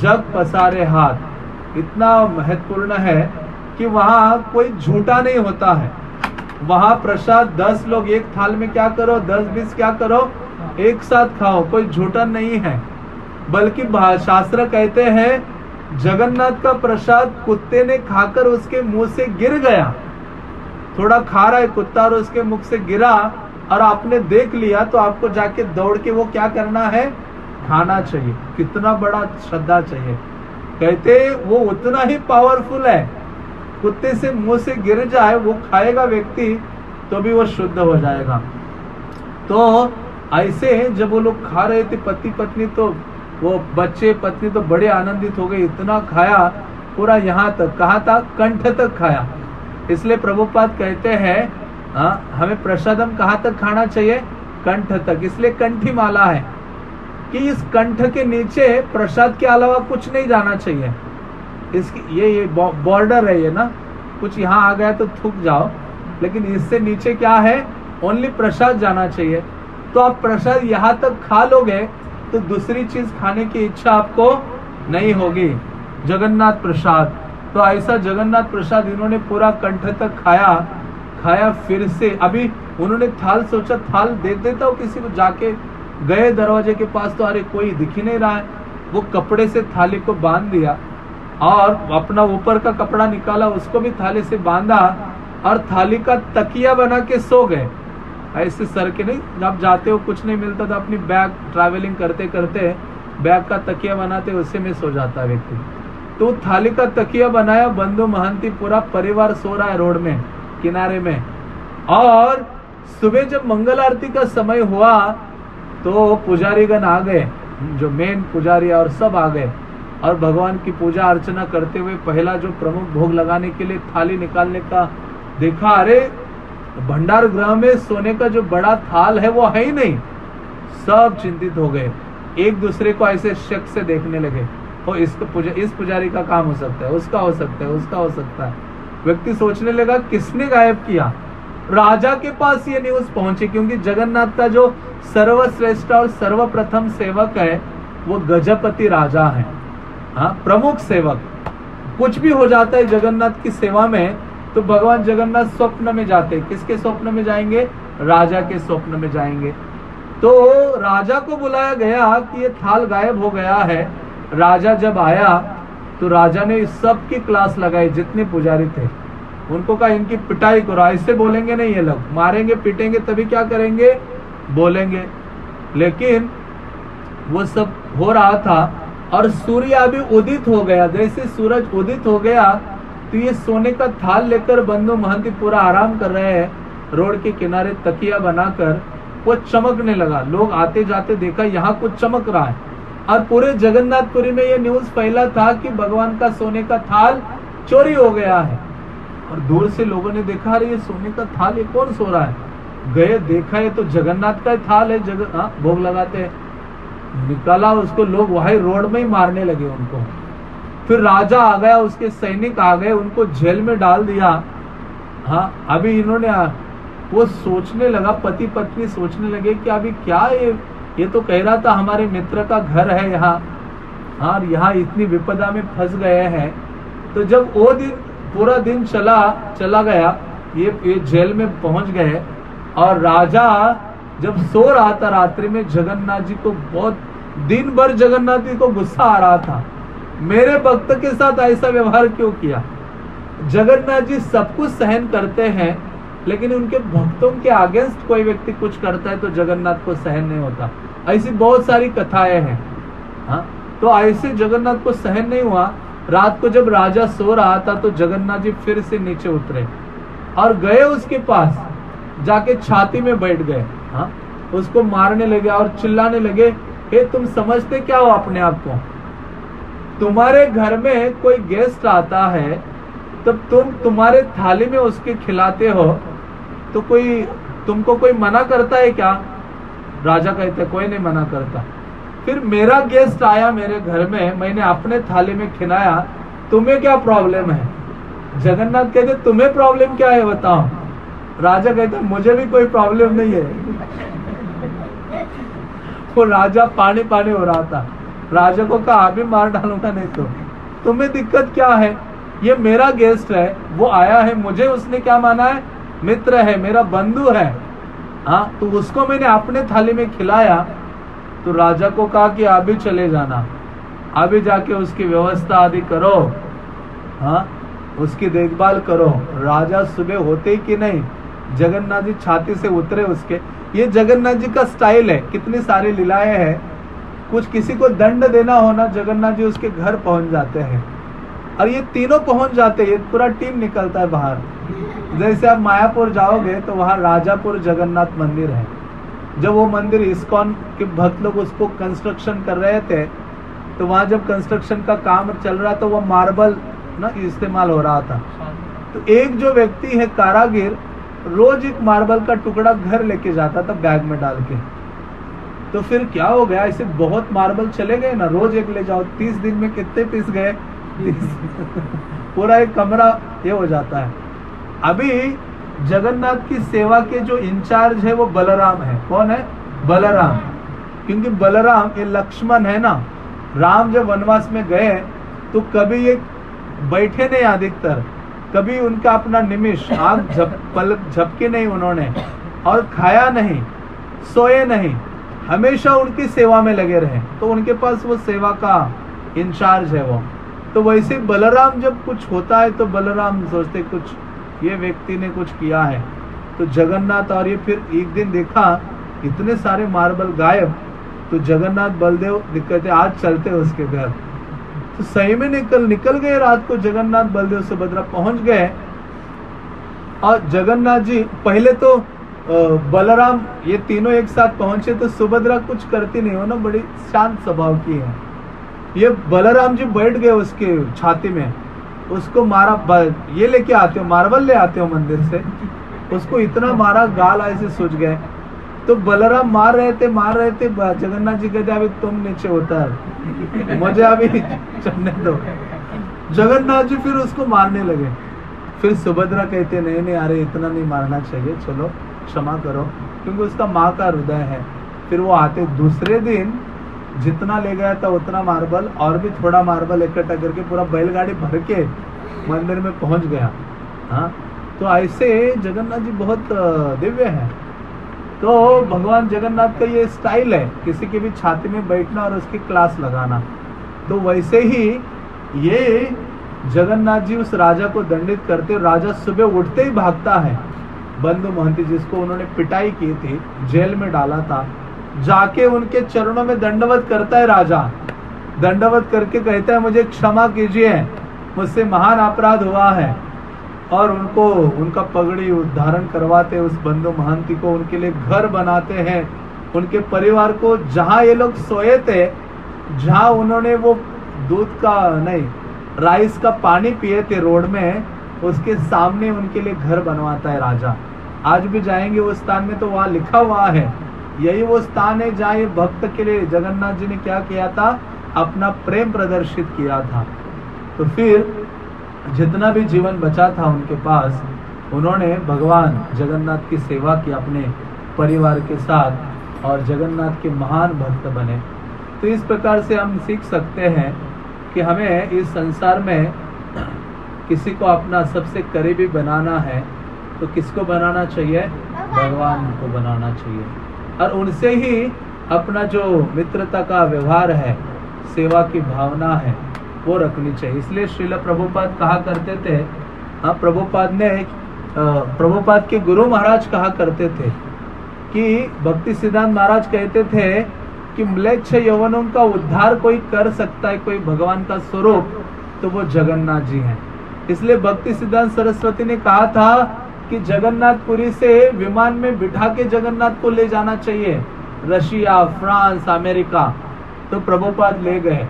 जग पसारे हाथ। इतना महत्वपूर्ण है कि वहाँ कोई झूठा नहीं होता है। वहाँ प्रसाद दस लोग एक थाल में क्या करो, दस बीस क्या करो, एक साथ खाओ, कोई झूठा नहीं है। बल्कि शास्त्र कहते हैं, जगन्नाथ का प्रसाद कुत्ते ने खाकर उसके मुँह से गिर गया। थोड़ा खा रहा है, कुत्ता और उसके मुख से गिरा और आपने देख लिया तो आपको जाके दौड़ के वो क्या करना है? खाना चाहिए। कितना बड़ा श्रद्धा चाहिए। कहते, वो उतना ही पावरफुल है। कुत्ते से मुँह से गिर जाए, वो खाएगा व्यक्ति तो भी वो शुद्ध हो जाएगा। तो ऐसे जब वो लोग खा रहे थे पति पत्नी तो वो बच्चे, पत्नी तो बड़े आनंदित हो गए। इतना खाया, पूरा यहाँ तक, कहा था कंठ तक खाया। इसलिए प्रभुपाद कहते हैं हाँ, हमें प्रसादम कहाँ तक खाना चाहिए? कंठ तक. इसलिए कंठी माला है कि इस कंठ के नीचे प्रसाद के अलावा कुछ नहीं जाना चाहिए। इसकी ये ये बॉर्डर है ये ना? कुछ यहाँ आ गया तो थूक जाओ। लेकिन इससे नीचे क्या है? ओनली प्रसाद जाना चाहिए। तो आप प्रसाद यहाँ तक खा लोगे तो दूसरी चीज़ खाने की इच्छा आपको नहीं होगी। जगन्नाथ प्रसाद। तो ऐसा जगन्नाथ प्रसाद इन्होंने पूरा कंठ तक खाया खाया फिर से। अभी उन्होंने थाल सोचा, थाल दे देता हूँ किसी को, जाके गए दरवाजे के पास तो अरे कोई दिख ही नहीं रहा है। वो कपड़े से थाली को बाँध दिया और अपना ऊपर का कपड़ा निकाला, उसको भी थाली से बांधा और थाली का तकिया बना के सो गए। ऐसे सर के नहीं आप जाते हो कुछ नहीं मिलता तो अपनी बैग ट्रैवलिंग करते करते बैग का तकिया बनाते उससे में सो जाता व्यक्ति। तो थाली का तकिया बनाया, बंधु महंती पूरा परिवार सो रहा है रोड में, किनारे में। और सुबह जब मंगल आरती का समय हुआ तो पुजारीगण आ गए, जो मेन पुजारी और सब आ गए। और भगवान की पूजा अर्चना करते हुए पहला जो प्रमुख भोग लगाने के लिए थाली निकालने का देखा, अरे, भंडार गृह में सोने का जो बड़ा थाल है, वो है ही नहीं। सब चिंतित हो गए। एक दूसरे को ऐसे शक से देखने लगे। तो इसको पुजा, इस पुजारी का काम हो सकता है उसका हो सकता है उसका हो सकता है। व्यक्ति सोचने लगा किसने गायब किया? राजा के पास ये न्यूज़ पहुँची क्योंकि जगन्नाथ का जो सर्वश्रेष्ठ और सर्वप्रथम सेवक है वो गजपति राजा है। हाँ प्रमुख सेवक। कुछ भी हो जाता है जगन्नाथ की सेवा में तो भगवान जगन्नाथ स्वप्न में जाते किसके स्वप्न में जाएँगे? राजा के स्वप्न में जाएँगे। तो राजा को बुलाया गया कि ये थाल गायब हो गया है राजा जब आया तो राजा ने सबकी क्लास लगाई जितने पुजारी थे। उनको कहा, इनकी पिटाई करो। ऐसे बोलेंगे नहीं ये लोग। मारेंगे, पीटेंगे, तभी क्या करेंगे? बोलेंगे। लेकिन वो सब हो रहा था और सूर्य अभी उदित हो गया। जैसे सूरज उदित हो गया तो ये सोने का थाल लेकर बंधु महंती पूरा आराम कर रहे हैं। रोड के किनारे तकिया बनाकर वो चमकने लगा। लोग आते जाते देखा, यहाँ कुछ चमक रहा है। और पूरे जगन्नाथपुरी में ये न्यूज़ फैला था कि भगवान का सोने का थाल चोरी हो गया है। और दूर से लोगों ने देखा अरे ये सोने का थाल ये कौन सो रहा है? गए देखा है तो जगन्नाथ का थाल है जग हाँ, भोग लगाते हैं। निकाला उसको लोग वही रोड में ही मारने लगे उनको। फिर राजा आ गया उसके सैनिक आ गए उनको जेल में डाल दिया। हाँ अभी इन्होंने वो सोचने लगा पति पत्नी सोचने लगे कि अभी क्या ये ये तो कह रहा था हमारे मित्र का घर है यहाँ। हाँ यहाँ इतनी विपदा में फंस गए हैं। तो जब वो दिन, पूरा दिन चला चला गया, ये ये जेल में पहुँच गए। और राजा जब सो रहा था रात्रि में, जगन्नाथ जी को बहुत, दिन भर जगन्नाथ जी को गुस्सा आ रहा था। मेरे भक्त के साथ ऐसा व्यवहार क्यों किया? जगन्नाथ जी सब कुछ सहन करते हैं लेकिन उनके भक्तों के अगेंस्ट कोई व्यक्ति कुछ करता है तो जगन्नाथ को सहन नहीं होता। ऐसी बहुत सारी कथाएँ हैं। हाँ? तो ऐसे जगन्नाथ को सहन नहीं हुआ। रात को जब राजा सो रहा था तो जगन्नाथ जी फिर से नीचे उतरे और गए उसके पास, जाके छाती में बैठ गए। हाँ? उसको मारने लगे और चिल्लाने लगे, हे, तुम समझते क्या हो अपने आप को? तुम्हारे घर में कोई गेस्ट आता है, तब तुम तुम्हारे थाली में उसके खिलाते हो तो कोई, तुमको कोई मना करता है क्या? राजा कहते कोई नहीं मना करता। फिर मेरा गेस्ट आया मेरे घर में, मैंने अपने थाली में खिलाया, तुम्हें क्या प्रॉब्लम है? जगन्नाथ कहते, तुम्हें प्रॉब्लम क्या है, बताओ? राजा कहते, मुझे भी कोई प्रॉब्लम नहीं है। [laughs] वो राजा पानी पानी हो रहा था। राजा को कहा, अभी मार डालूँगा नहीं तो। तुम्हें दिक्कत क्या है? ये मेरा गेस्ट है, वो आया है, मुझे उसने क्या माना है? मित्र है, मेरा बंधु है। हाँ तो उसको मैंने अपने थाली में खिलाया तो राजा को कहा कि अभी चले जाना। अभी जाके उसकी व्यवस्था आदि करो। हाँ उसकी देखभाल करो। राजा सुबह होते ही कि नहीं, जगन्नाथ जी छाती से उतरे उसके। ये जगन्नाथ जी का स्टाइल है, कितनी सारी लीलाएँ हैं। कुछ किसी को दंड देना होना जगन्नाथ जी उसके घर पहुँच जाते हैं। और ये तीनों पहुँच जाते हैं पूरा टीम निकलता है बाहर। जैसे आप मायापुर जाओगे तो वहाँ राजापुर जगन्नाथ मंदिर है। जब वो मंदिर इस्कॉन के भक्त लोग उसको कंस्ट्रक्शन कर रहे थे तो वहाँ जब कंस्ट्रक्शन का काम चल रहा था वो मार्बल ना इस्तेमाल हो रहा था। तो एक जो व्यक्ति है कारागिर, रोज एक मार्बल का टुकड़ा घर लेके जाता था बैग में डाल के। तो फिर क्या हो गया ऐसे बहुत मार्बल चले गए ना, रोज एक ले जाओ, तीस दिन में कितने पीस गए? पूरा एक कमरा ये हो जाता है। अभी जगन्नाथ की सेवा के जो इंचार्ज है, वो बलराम है। कौन है? बलराम। क्योंकि बलराम ये लक्ष्मण है ना। राम जब वनवास में गए तो कभी ये बैठे नहीं अधिकतर। कभी उनका अपना निमिष, आग झपके नहीं उन्होंने। और खाया नहीं, सोए नहीं। हमेशा उनकी सेवा में लगे रहे। तो उनके पास वो सेवा का इंचार्ज है वो। तो वैसे बलराम जब कुछ होता है तो बलराम सोचते कुछ, ये व्यक्ति ने कुछ किया है। तो जगन्नाथ और ये फिर एक दिन देखा, इतने सारे मार्बल गायब तो जगन्नाथ बलदेव कहते, आज चलते उसके घर। तो सही में निकल निकल गए रात को, जगन्नाथ बलदेव सुभद्रा पहुँच गए। और जगन्नाथ जी, पहले तो बलराम ये तीनों एक साथ पहुँचे तो सुभद्रा कुछ करती नहीं हो ना बड़ी शांत स्वभाव की है। ये बलराम जी बैठ गए उसके छाती में। उसको मारा ये लेके आते हो, मार्बल ले आते हो मंदिर से। उसको इतना मारा, गाल ऐसे सूझ गए। तो बलराम मार रहे थे, मार रहे थे जगन्नाथ जी कहते, अभी तुम नीचे उतर। मुझे अभी चढ़ने दो। जगन्नाथ जी फिर उसको मारने लगे। फिर सुभद्रा कहते, नहीं नहीं, अरे, इतना नहीं मारना चाहिए, चलो, क्षमा करो, क्योंकि उसका माँ का हृदय है। फिर वो आते दूसरे दिन जितना ले गया था उतना मार्बल, और भी थोड़ा मार्बल इकट्ठा करके पूरा बैलगाड़ी भर के मंदिर में पहुँच गया। हाँ? तो ऐसे जगन्नाथ जी बहुत दिव्य है। तो भगवान जगन्नाथ का ये स्टाइल है, किसी के भी छाती में बैठना और उसकी क्लास लगाना। तो वैसे ही ये जगन्नाथ जी उस राजा को दंडित करते, राजा सुबह उठते ही भागता है। बंधु महंती जिसको उन्होंने पिटाई की थी, जेल में डाला था जाके उनके चरणों में दंडवत करता है राजा। दंडवत करके कहता है, मुझे क्षमा कीजिए, मुझसे महान अपराध हुआ है। और उनको, उनका पगड़ी उद्धारण करवाते उस बंधु महंती को उनके लिए घर बनाते हैं। उनके परिवार को जहाँ ये लोग सोए थे, जहाँ उन्होंने वो दूध का नहीं, राइस का पानी पिए थे रोड में, उसके सामने उनके लिए घर बनवाता है राजा। आज भी जाएँगे उस स्थान में तो वहाँ लिखा हुआ है यही वो स्थान है जहाँ ये भक्त के लिए जगन्नाथ जी ने क्या किया था? अपना प्रेम प्रदर्शित किया था। तो फिर जितना भी जीवन बचा था उनके पास उन्होंने भगवान जगन्नाथ की सेवा की अपने परिवार के साथ और जगन्नाथ के महान भक्त बने। तो इस प्रकार से हम सीख सकते हैं कि हमें इस संसार में किसी को अपना सबसे करीबी बनाना है। तो किसको बनाना चाहिए? भगवान को बनाना चाहिए। और उनसे ही अपना जो मित्रता का व्यवहार है, सेवा की भावना है, वो रखनी चाहिए। इसलिए श्रील प्रभुपाद कहा करते थे हाँ प्रभुपाद ने प्रभुपाद के गुरु महाराज कहा करते थे कि भक्ति सिद्धांत महाराज कहते थे कि म्लेच्छ यवनों का उद्धार कोई कर सकता है, कोई भगवान का स्वरूप तो वो जगन्नाथ जी हैं। इसलिए भक्ति सिद्धांत सरस्वती ने कहा था कि जगन्नाथपुरी से विमान में बिठा के जगन्नाथ को ले जाना चाहिए। Russia, France, America. तो प्रभुपाद ले गए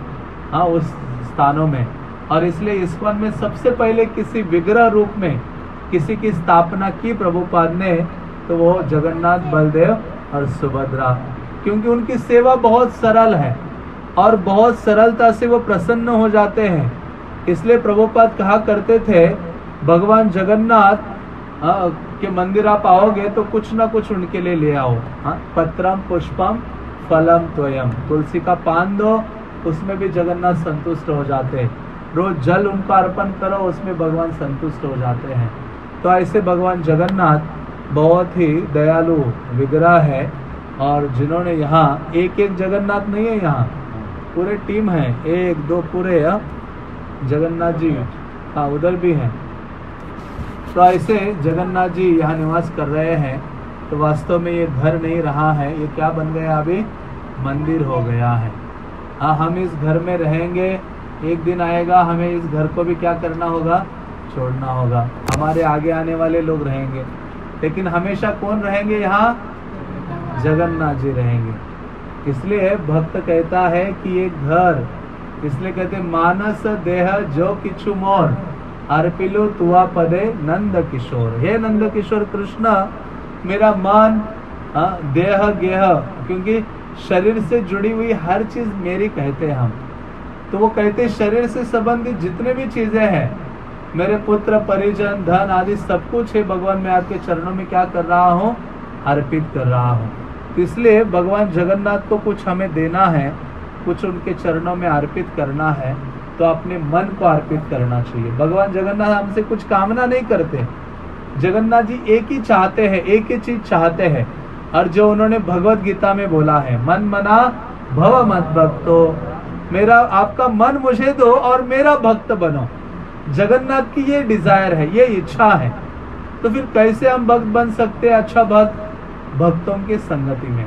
हाँ उस स्थानों में। और इसलिए इस्कॉन में सबसे पहले किसी विग्रह रूप में किसी की स्थापना की प्रभुपाद ने तो वो जगन्नाथ, बलदेव और सुभद्रा। क्योंकि उनकी सेवा बहुत सरल है और बहुत सरलता से वो प्रसन्न हो जाते हैं। इसलिए प्रभुपाद कहा करते थे, भगवान जगन्नाथ के मंदिर आप आओगे तो कुछ ना कुछ उनके लिए ले आओ। हाँ पत्रम पुष्पम फलम त्वयम। तुलसी का पान दो उसमें भी जगन्नाथ संतुष्ट हो जाते हैं। रोज जल उनका अर्पण करो उसमें भगवान संतुष्ट हो जाते हैं। तो ऐसे भगवान जगन्नाथ बहुत ही दयालु विग्रह है और जिन्होंने यहाँ एक एक जगन्नाथ नहीं है यहाँ पूरे टीम है। एक दो पूरे जगन्नाथ जी। हाँ उधर भी हैं। तो ऐसे जगन्नाथ जी यहाँ निवास कर रहे हैं तो वास्तव में ये घर नहीं रहा है, ये क्या बन गया अभी? मंदिर हो गया है। हाँ हम इस घर में रहेंगे, एक दिन आएगा, हमें इस घर को भी क्या करना होगा? छोड़ना होगा। हमारे आगे आने वाले लोग रहेंगे। लेकिन हमेशा कौन रहेंगे यहाँ? जगन्नाथ जी रहेंगे। इसलिए भक्त कहता है कि ये घर, इसलिए कहते मानस देह जो किचु मोर। अर्पिलो तुआ पदे नंद किशोर हे नंद किशोर कृष्ण मेरा मन हाँ, देह गेह क्योंकि शरीर से जुड़ी हुई हर चीज़ मेरी कहते हम। तो वो कहते शरीर से संबंधित जितने भी चीज़ें हैं मेरे पुत्र परिजन धन आदि सब कुछ है भगवान मैं आपके चरणों में क्या कर रहा हूँ? अर्पित कर रहा हूँ। तो इसलिए भगवान जगन्नाथ को कुछ हमें देना है कुछ उनके चरणों में अर्पित करना है। तो अपने मन को अर्पित करना चाहिए। भगवान जगन्नाथ हमसे कुछ कामना नहीं करते। जगन्नाथ जी एक ही चाहते हैं, एक ही चीज़ चाहते हैं और जो उन्होंने भगवत गीता में बोला है, मन मना, भव मत भक्तो। मेरा, आपका मन मुझे दो और मेरा भक्त बनो। जगन्नाथ की ये डिज़ायर है, ये इच्छा है। तो फिर कैसे हम भक्त बन सकते हैं अच्छा भक्त? भक्तों की संगति में।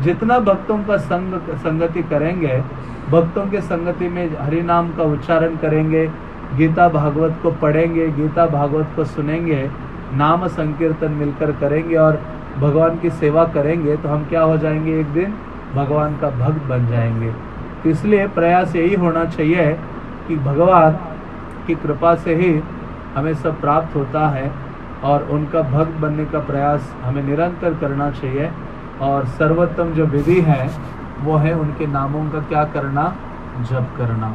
जितना भक्तों का संग संगति करेंगे, भक्तों के संगति में हरि नाम का उच्चारण करेंगे, गीता भागवत को पढ़ेंगे, गीता भागवत को सुनेंगे, नाम संकीर्तन मिलकर करेंगे और भगवान की सेवा करेंगे तो हम क्या हो जाएँगे एक दिन? भगवान का भक्त बन जाएँगे। तो इसलिए प्रयास यही होना चाहिए कि भगवान की कृपा से ही हमें सब प्राप्त होता है और उनका भक्त बनने का प्रयास हमें निरंतर करना चाहिए। और सर्वोत्तम जो विधि है, वो है उनके नामों का क्या करना, जप करना।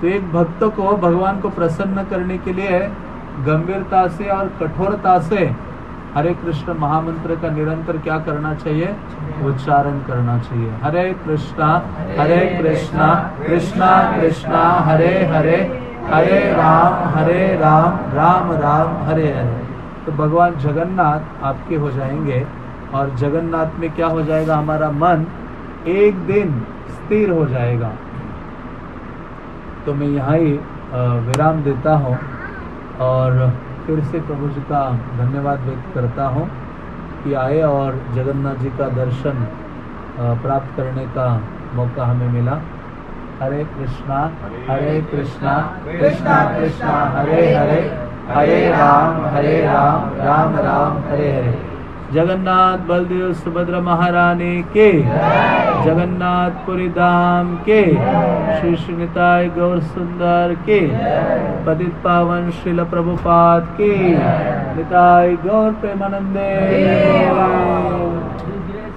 तो एक भक्त को, भगवान को प्रसन्न करने के लिए गंभीरता से और कठोरता से हरे कृष्ण महामंत्र का निरंतर क्या करना चाहिए? उच्चारण करना चाहिए। हरे कृष्णा हरे कृष्णा कृष्णा कृष्णा, हरे हरे हरे राम हरे राम राम राम, हरे हरे। तो भगवान जगन्नाथ आपके हो जाएँगे। और जगन्नाथ में क्या हो जाएगा? हमारा मन एक दिन स्थिर हो जाएगा। तो मैं यहाँ ही विराम देता हूँ और फिर से प्रभु जी का धन्यवाद व्यक्त करता हूँ कि आए और जगन्नाथ जी का दर्शन प्राप्त करने का मौका हमें मिला। हरे कृष्णा हरे कृष्णा कृष्णा कृष्णा, हरे हरे हरे राम हरे राम राम राम, हरे हरे। जगन्नाथ बलदेव सुभद्रा महारानी के। जगन्नाथपुरी धाम के। श्री श्रीनिताय गौर सुंदर के। पतित पावन श्रील प्रभुपाद के। निताय गौर प्रेमानंदे।